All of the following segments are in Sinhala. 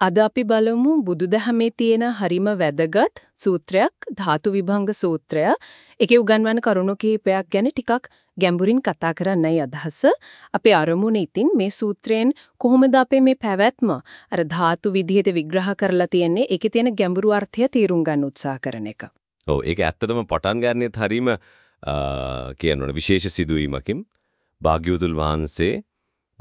අද අපි බලමු බුදුදහමේ තියෙන හරිම වැදගත් සූත්‍රයක් ධාතු විභංග සූත්‍රය. ඒකේ උගන්වන කරුණු කිහිපයක් ගැන ටිකක් ගැඹුරින් කතා කරන්නයි අදහස. අපේ අරමුණ ඉතින් මේ සූත්‍රයෙන් කොහොමද අපේ මේ පැවැත්ම අර ධාතු විදිහට විග්‍රහ කරලා තියෙන්නේ ඒකේ තියෙන ගැඹුරු අර්ථය තේරුම් ගන්න උත්සාහ කරන එක. ඔව් ඒක ඇත්තටම පටන් ගන්නෙත් හරීම කියනවනේ විශේෂ සිදුවීමකින් භාග්‍යවතුල් වහන්සේ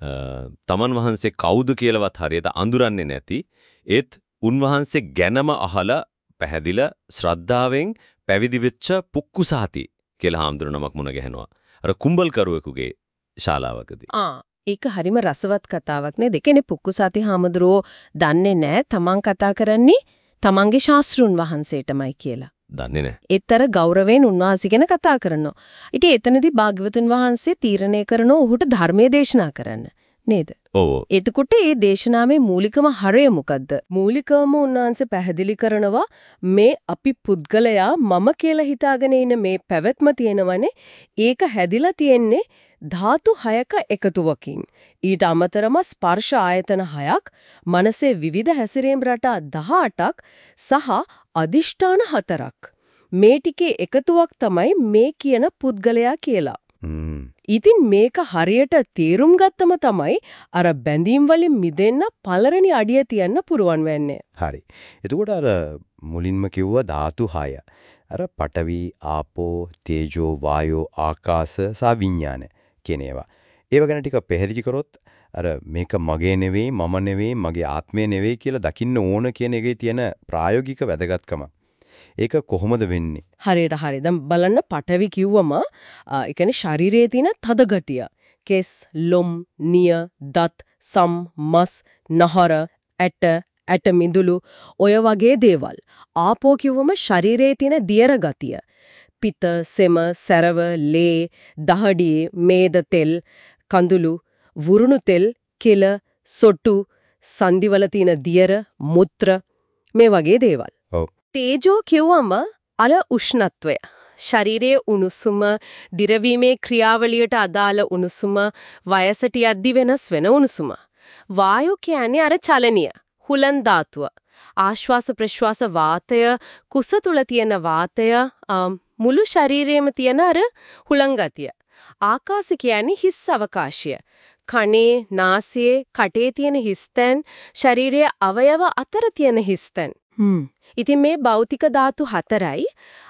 තමන් වහන්සේ කවුද කියලාවත් හරියට අඳුරන්නේ නැති ඒත් උන්වහන්සේ ගැනම අහලා පැහැදිලා ශ්‍රද්ධාවෙන් පැවිදි වෙච්ච පුක්කුසාති කියලා හාමුදුරනමක් මුණ ගැහෙනවා. අර කුඹල්කරුවෙකුගේ ශාලාවකදී. ආ ඒක හරිම රසවත් කතාවක් නේද? දෙකනේ පුක්කුසාති හාමුදුරුවෝ දන්නේ නැහැ තමන් කතා කරන්නේ තමන්ගේ ශාස්ත්‍රුන් වහන්සේටමයි කියලා. දන්නේ නැහැ. ඒතර ගෞරවයෙන් උන්වහන්සේ ගැන කතා කරනවා. ඉතින් එතනදී භාග්‍යවතුන් වහන්සේ තීරණය කරනවා ඔහුට ධර්මයේ දේශනා කරන්න. නේද? ඔව්. එතකොට මේ දේශනාවේ මූලිකම හරය මොකද්ද? මූලිකවම උන්වහන්සේ පැහැදිලි කරනවා මේ අපි පුද්ගලයා මම කියලා හිතාගෙන ඉන්න මේ පැවැත්ම තියෙනවනේ ඒක හැදිලා තියෙන්නේ ධාතු 6ක එකතුවකින් ඊට අමතරම ස්පර්ශ ආයතන 6ක් මනසේ විවිධ හැසිරීම් රටා 18ක් සහ අදිෂ්ඨාන 4ක් මේ ටිකේ එකතුවක් තමයි මේ කියන පුද්ගලයා කියලා. ඉතින් මේක හරියට තේරුම් ගත්තම තමයි අර බැඳීම් වලින් මිදෙන්න පළරණි අඩිය තියන්න පුරුවන් වෙන්නේ. හරි. එතකොට අර මුලින්ම කිව්ව ධාතු 6. අර පඨවි, ආපෝ, තේජෝ, වායෝ, ආකාශ සහ විඥාන කියන ඒවා. ඒව ගැන ටික පැහැදිලි කරොත් අර මේක මගේ නෙවෙයි, මම නෙවෙයි, මගේ ආත්මය නෙවෙයි කියලා දකින්න ඕන කියන එකේ තියෙන ප්‍රායෝගික වැදගත්කම. ඒක කොහොමද වෙන්නේ? හරියට හරි. දැන් බලන්න පටවි කිව්වම ඒ කියන්නේ ශරීරයේ තියෙන තද ගතිය. කෙස්, ලොම්, නිය, දත්, සම්, මස්, නහර, ඇට, ඇට මිදුළු ඔය වගේ දේවල්. ආපෝ කිව්වම ශරීරයේ තියෙන දියර ගතිය. පිත, සෙම, සැරව, ලේ, දහඩියේ, මේද තෙල්, කඳුළු, වුරුණු තෙල්, කෙල, සොටු, සන්දිවල තියෙන දියර, මුත්‍ර මේ වගේ දේවල්. තේජෝ කිව්වම අර උෂ්ණත්වය. ශරීරයේ උණුසුම දිරවීමේ ක්‍රියාවලියට අදාළ උණුසුම වයසට යද්දි වෙනස් වෙන උණුසුම. වායු කියන්නේ අර චලනීය හුලන් ධාතුව. ආශ්වාස ප්‍රශ්වාස වාතය කුස තුල තියෙන වාතය මුළු ශරීරයේම තියෙන අර හුලං ගතිය ආකාශ කියන්නේ හිස් අවකාශය කනේ නාසයේ කටේ තියෙන හිස්තැන් ශරීරයේ අවයව අතර තියෙන හිස්තැන් ඉතින් මේ භෞතික ධාතු හතරයි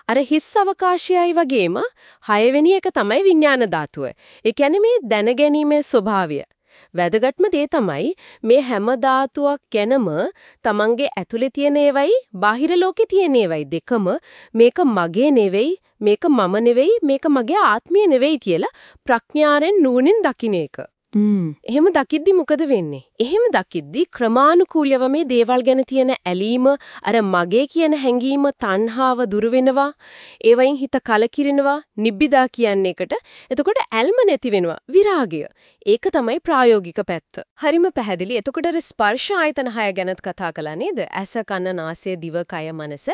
අර හිස් අවකාශයයි වගේම හයවෙනි එක තමයි විඥාන ධාතුව. ඒ කියන්නේ මේ දැනගැනීමේ ස්වභාවය. වැදගත්ම දේ තමයි මේ හැම ධාතුවක් ගැනම තමන්ගේ ඇතුලේ තියෙන ඒවයි බාහිර ලෝකේ තියෙන ඒවයි දෙකම මේක මගේ නෙවෙයි මේක මම නෙවෙයි මේක මගේ ආත්මය නෙවෙයි කියලා ප්‍රඥාවෙන් නුවණින් දකින්න එක. එහෙම දකිද්දි මොකද වෙන්නේ? එහෙම දකිද්දි ක්‍රමානුකූලව මේ දේවල් ගැන තියෙන ඇලීම අර මගේ කියන හැඟීම තණ්හාව දුර වෙනවා. ඒවයින් හිත කලකිරෙනවා. නිබ්බිදා කියන්නේ එකට. එතකොට ඇල්ම නැති වෙනවා. විරාගය. ඒක තමයි ප්‍රායෝගික පැත්ත. හරිම පැහැදිලි. එතකොට ස්පර්ශ ආයතන 6 ගැනත් කතා කළා නේද? ඇස, කන, නාසය, දිව, කය, මනස.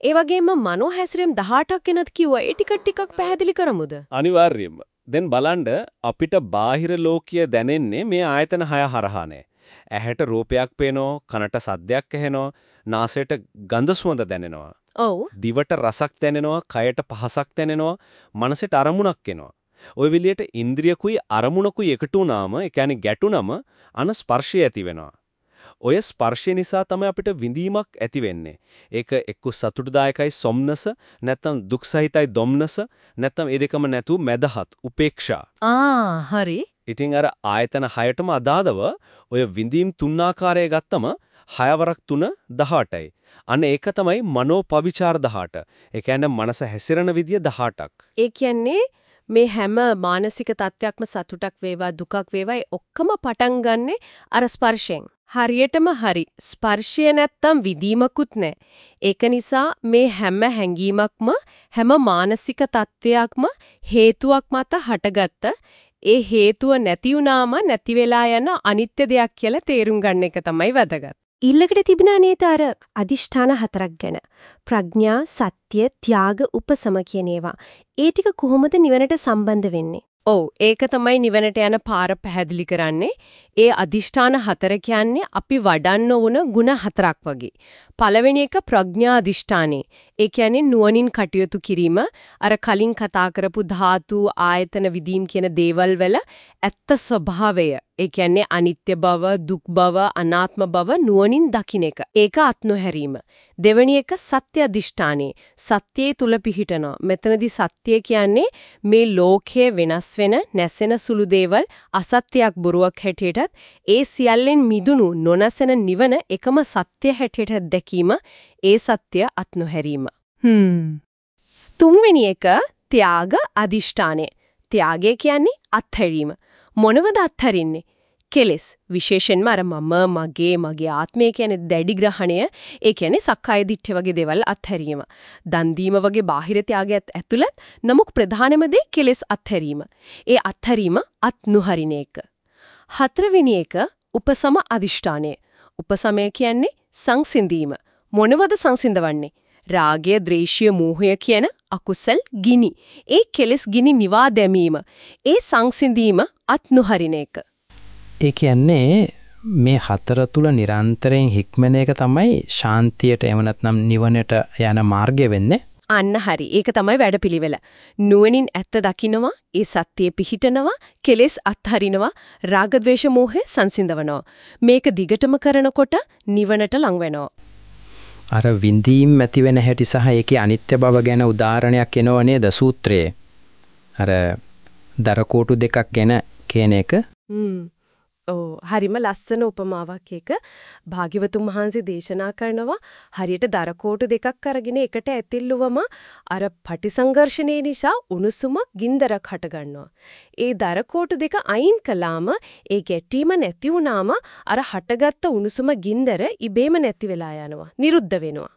ඒ වගේම මනෝ හැසිරීම් 18ක් ගැනත් කිව්වා. ඒ ටික ටිකක් පැහැදිලි කරමුද? අනිවාර්යයෙන්ම. දැන් බලන්න අපිට බාහිර ලෝකීය දැනෙන්නේ මේ ආයතන හය හරහානේ. ඇහැට රූපයක් පේනවා, කනට සද්දයක් ඇහෙනවා, නාසයට ගඳ සුවඳ දැනෙනවා. ඔව්. දිවට රසක් දැනෙනවා, කයට පහසක් දැනෙනවා, මනසට අරමුණක් එනවා. ওই විදියට ඉන්ද්‍රියකුයි අරමුණකුයි එකතු වුනාම, ඒ කියන්නේ ගැටුනම අන ස්පර්ශය ඇති වෙනවා. ඔය ස්පර්ශය නිසා තමයි අපිට විඳීමක් ඇති වෙන්නේ. ඒක එක්ක සතුටුදායකයි සොම්නස, නැත්නම් දුක්සහිතයි දොම්නස, නැත්නම් ඒ දෙකම නැතු මැදහත් උපේක්ෂා. ආ හරි. ඉතින් අර ආයතන 6ටම අදාළව ඔය විඳීම් තුන් ආකාරය ගත්තම 6 වරක් 3 18යි. අන්න ඒක තමයි මනෝපවිචාර 18. ඒ කියන්නේ මනස හැසිරෙන විදිය 18ක්. ඒ කියන්නේ මේ හැම මානසික තත්වයක්ම සතුටක් වේවා දුකක් වේවා ඔක්කොම පටන් ගන්නෙ අර ස්පර්ශයෙන්. හරියටම හරි. ස්පර්ශය නැත්තම් විදීමකුත් නැහැ. ඒක නිසා මේ හැම හැඟීමක්ම හැම මානසික තත්වයක්ම හේතුවක් මත හටගත්ත ඒ හේතුව නැති වුනාම නැති වෙලා යන අනිත්‍ය දෙයක් කියලා තේරුම් ගන්න එක තමයි වැදගත්. ඊළඟට තිබුණා නේද අර අදිෂ්ඨාන හතරක් ගැන. ප්‍රඥා, සත්‍ය, ත්‍යාග, උපසම කියන ඒවා. ඒ ටික කොහොමද නිවනට සම්බන්ධ වෙන්නේ? ඔව් ඒක තමයි නිවනට යන පාර පැහැදිලි කරන්නේ. ඒ අදිෂ්ඨාන හතර කියන්නේ අපි වඩන්න ඕන ಗುಣ හතරක් වගේ. පළවෙනි එක ප්‍රඥා අදිෂ්ඨානේ. ඒ කියන්නේ නුවණින් කටයුතු කිරීම. අර කලින් කතා කරපු ධාතු ආයතන විදීම් කියන දේවල් වල ඇත්ත ස්වභාවය. ඒ කියන්නේ අනිත්‍ය බව, දුක් බව, අනාත්ම බව නුවණින් දකින්න එක. ඒක අත්නොහැරීම. දෙවෙනි එක සත්‍ය අදිෂ්ඨානේ. සත්‍යයේ තුල පිහිටනවා. මෙතනදී සත්‍ය කියන්නේ මේ ලෝකයේ වෙනස් වෙන නැසෙන සුළු දේවල් අසත්‍යයක් බොරුවක් හැටියටත් ඒ සියල්ලෙන් මිදුණු නොනසන නිවන එකම සත්‍ය හැටියට දැකීම ඒ සත්‍ය අත්නොහැරීම. හ්ම්. තුන්වෙනි එක ත්‍යාග අදිෂ්ඨානය. ත්‍යාගය කියන්නේ අත්හැරීම. මොනවද අත්හරින්නේ? කෙලස් විශේෂයෙන්ම අර මම මගේ මගේ ආත්මය කියන්නේ දැඩි ග්‍රහණය ඒ කියන්නේ සක්කාය දිට්ඨිය වගේ දේවල් අත්හැරීම. දන් දීම වගේ බාහිර ත්‍යාගයත් ඇතුළත් නමුත් ප්‍රධානම දේ කෙලස් අත්හැරීම. ඒ අත්හැරීම අත් නුහරින එක. හතරවෙනි එක උපසම අදිෂ්ඨානය. උපසමය කියන්නේ සංසිඳීම. මොනවද සංසිඳවන්නේ? රාගය, ද්වේෂය, මෝහය කියන අකුසල් ගිනි. ඒ කෙලස් ගිනි නිවා දැමීම. ඒ සංසිඳීම අත් නුහරින එක. ඒ කියන්නේ මේ හතර තුල නිරන්තරයෙන් හික්මන එක තමයි ශාන්තියට එව නැත්නම් නිවනට යන මාර්ගය වෙන්නේ. අන්න හරි. ඒක තමයි වැඩපිළිවෙල. නුවණින් ඇත්ත දකින්නවා, ඒ සත්‍යය පිහිටනවා, කෙලෙස් අත්හරිනවා, රාග ద్వේෂ මෝහය සංසිඳවනවා. මේක දිගටම කරනකොට නිවනට ලං වෙනවා. අර විඳීම් ඇති වෙන හැටි සහ ඒකේ අනිත්‍ය බව ගැන උදාහරණයක් එනව නේද සූත්‍රයේ. අර දරකෝටු දෙකක් ගැන කියන එක. හ්ම්. ඔව් හරිම ලස්සන උපමාවක් එක භාග්‍යවතුන් වහන්සේ දේශනා කරනවා හරියට දරකෝටු දෙකක් අරගෙන එකට ඇතිල්ලුවම අර පටිසංඝර්ෂණේ නිසා උණුසුම ගින්දරක් හටගන්නවා. ඒ දරකෝටු දෙක අයින් කළාම ඒ ගැටීම නැති වුණාම අර හටගත්ත උණුසුම ගින්දර ඉබේම නැති වෙලා යනවා. නිරුද්ධ වෙනවා.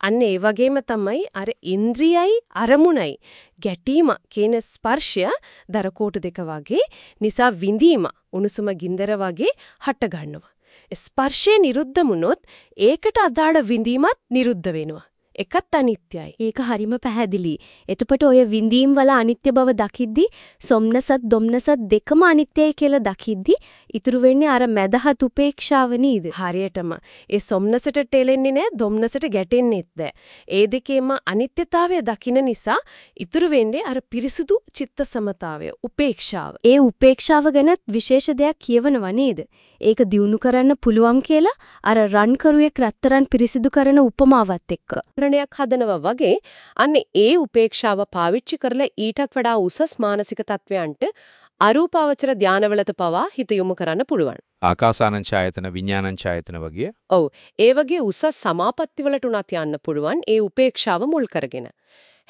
අන්න ඒ වගේම තමයි අර ඉන්ද්‍රියයි අරමුණයි ගැටීම කියන ස්පර්ශය දරකෝටු දෙක වගේ නිසා විඳීම උණුසුම ගින්දර වගේ හට ගන්නවා. ස්පර්ශය නිරුද්ධ වුණොත් ඒකට අදාළ විඳීමත් නිරුද්ධ වෙනවා. එකත් අනිත්‍යයි. ඒක හරිම පැහැදිලි. එතකොට ඔය විඳීම් වල අනිත්‍ය බව දකිද්දි සොම්නසත් දොම්නසත් දෙකම අනිත්‍යයි කියලා දකිද්දි ඉතුරු වෙන්නේ අර මදහත් උපේක්ෂාව නේද? හරියටම. ඒ සොම්නසට ටෙලෙන්නේ නැහැ, දොම්නසට ගැටෙන්නේත් නැහැ. ඒ දෙකේම අනිත්‍යතාවය දකින නිසා ඉතුරු වෙන්නේ අර පිරිසුදු චිත්ත සමතාවය, උපේක්ෂාව. ඒ උපේක්ෂාව ගැන විශේෂ දෙයක් කියවනවා නේද? ඒක දියුණු කරන්න පුළුවන් කියලා අර රන් කරුවෙක් රත්තරන් පිරිසිදු කරන උපමාවත් එක්ක. රණයක් හදනවා වගේ අන්න ඒ උපේක්ෂාව පාවිච්චි කරලා ඊටක් වඩා උසස් මානසික තත්වයන්ට අරූපාවචර ධානවලට පවා හිත යොමු කරන්න පුළුවන්. ආකාසානං ඡායතන විඥානං ඡායතන වගේ ඔව් ඒ වගේ උසස් සමාපatti වලට උනත් යන්න පුළුවන් ඒ උපේක්ෂාව මුල් කරගෙන.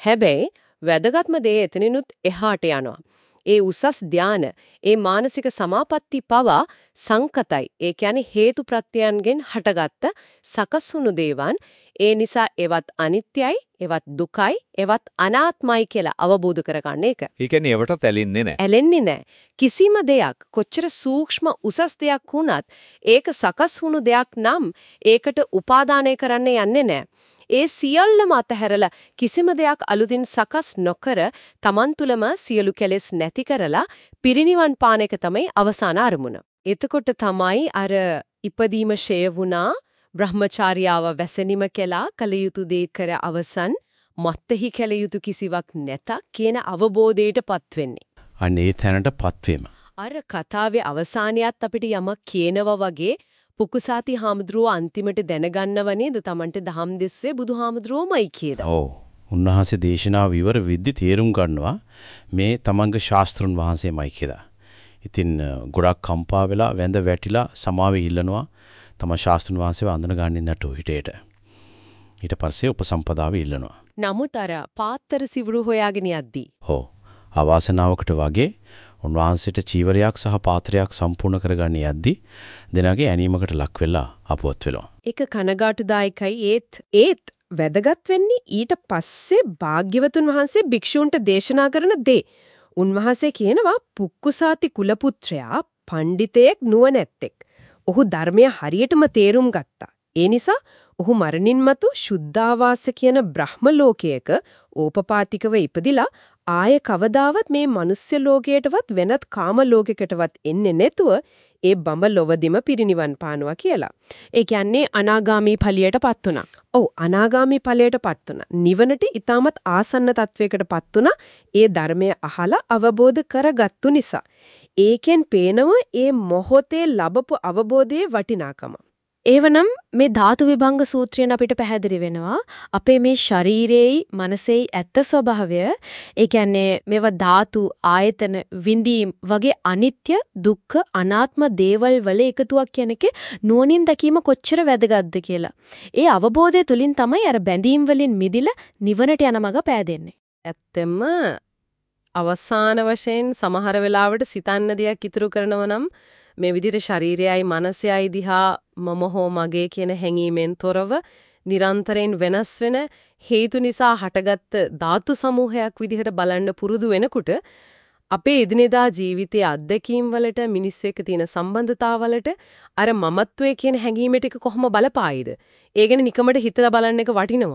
හැබැයි වැදගත්ම දේ එතනිනුත් එහාට යනවා. ඒ උසස් ධාන ඒ මානසික සමාපatti පවා සංකතයි. ඒ කියන්නේ හේතු ප්‍රත්‍යයන්ගෙන් හටගත්ත සකසුණු දේවන් ඒ නිසා ඒවත් අනිත්‍යයි, ඒවත් දුකයි, ඒවත් අනාත්මයි කියලා අවබෝධ කරගන්න එක. ඒ කියන්නේ ඒවට තැලින්නේ නැහැ. ඇලෙන්නේ නැහැ. කිසිම දෙයක් කොච්චර සූක්ෂම උසස් දෙයක් වුණත් ඒක සකස් වුණු දෙයක් නම් ඒකට උපාදානය කරන්න යන්නේ නැහැ. ඒ සියල්ලම අතහැරලා කිසිම දෙයක් අලුතින් සකස් නොකර Taman තුලම සියලු කෙලෙස් නැති කරලා පිරිනිවන් පාන එක තමයි අවසාන අරමුණ. එතකොට තමයි අර ඉපදීම ෂය වුණා බ්‍රහ්මචාර්යාව වැසෙනිම කළා කල යුතු දේ කර අවසන් මත්ෙහි කල යුතු කිසිවක් නැත කියන අවබෝධයටපත් වෙන්නේ. අනේ තැනටපත් වීම. අර කතාවේ අවසානියත් අපිට යමක් කියනවා වගේ පුකුසාති හාමුදුරුව අන්තිමට දැනගන්නව නේද Tamante දහම් දෙස්සේ බුදුහාමුදුරුවමයි කියලා. ඔව්. උන්වහන්සේ දේශනාව විවර විද්දි තේරුම් ගන්නවා මේ තමන්ගේ ශාස්ත්‍රුන් වහන්සේමයි කියලා. ඉතින් ගොඩක් කම්පා වෙලා වැඳ වැටිලා සමාවෙ ඉල්ලනවා තම ශාස්ත්‍රුන් වහන්සේව අඳුන ගන්නේ නැටු හිටේට. ඊට පස්සේ උපසම්පදාව ඉල්ලනවා. නමුත් අර පාත්තර සිවුරු හොයාගෙන යද්දී. හෝ අවාසනාවකට වගේ උන්වහන්සේට චීවරයක් සහ පාත්‍රයක් සම්පූර්ණ කරගන්න යද්දී දෙනාගේ ඇනීමකට ලක් වෙලා අපවත් වෙනවා. ඒක කනගාටුදායකයි ඒත් ඒත් වැදගත් වෙන්නේ ඊට පස්සේ භාග්‍යවතුන් වහන්සේ භික්ෂූන්ට දේශනා කරන දේ. උන්වහන්සේ කියනවා පුක්කුසාති කුලපුත්‍රයා පඬිතෙක් නුවණැත්තෙක්. ඔහු ධර්මය හරියටම තේරුම් ගත්තා. ඒ නිසා ඔහු මරණින් මතු සුද්ධාවාස කියන බ්‍රහ්ම ලෝකයක ඕපපාතිකව ඉපදිලා ආය කවදාවත් මේ මනුස්ස ලෝකයටවත් වෙනත් කාම ලෝකයකටවත් එන්නේ නැතුව ඒ බඹ ලොවදිම පිරිනිවන් පානවා කියලා. ඒ කියන්නේ අනාගාමී ඵලියටපත් වුණා. ඔව් අනාගාමි ඵලයටපත් වුණා. නිවනට ඊටමත් ආසන්න තත්වයකටපත් වුණා. ඒ ධර්මය අහලා අවබෝධ කරගත්තු නිසා. ඒකෙන් පේනව ඒ මොහොතේ ලැබපු අවබෝධයේ වටිනාකම. ඒවනම් මේ ධාතු විභංග සූත්‍රයෙන් අපිට පැහැදිලි වෙනවා අපේ මේ ශරීරයේයි මනසේයි ඇත්ත ස්වභාවය ඒ කියන්නේ මේවා ධාතු ආයතන විඳීම් වගේ අනිත්‍ය දුක්ඛ අනාත්ම දේවල් වල එකතුවක් කියන එකේ නුවණින් දැකීම කොච්චර වැදගත්ද කියලා. ඒ අවබෝධය තුලින් තමයි අර බැඳීම් වලින් මිදිලා නිවනට යන මඟ පෑදෙන්නේ. ඇත්තෙම අවසාන වශයෙන් සමහර වෙලාවට සිතන්න දෙයක් ඉතුරු කරනව නම් මේ විදිහට ශරීරයයි මනසයයි දිහා මම හෝ මගේ කියන හැඟීමෙන් තොරව නිරන්තරයෙන් වෙනස් වෙන හේතු නිසා හටගත්ත ධාතු සමූහයක් විදිහට බලන්න පුරුදු වෙනකොට අපේ එදිනෙදා ජීවිතයේ අත්දැකීම් වලට මිනිස්සු එක්ක තියෙන සම්බන්ධතාවලට අර මමත්වයේ කියන හැඟීම ටික කොහොම බලපායිද? ඒ ගැන නිකමට හිතලා බලන්න එක වටිනවා.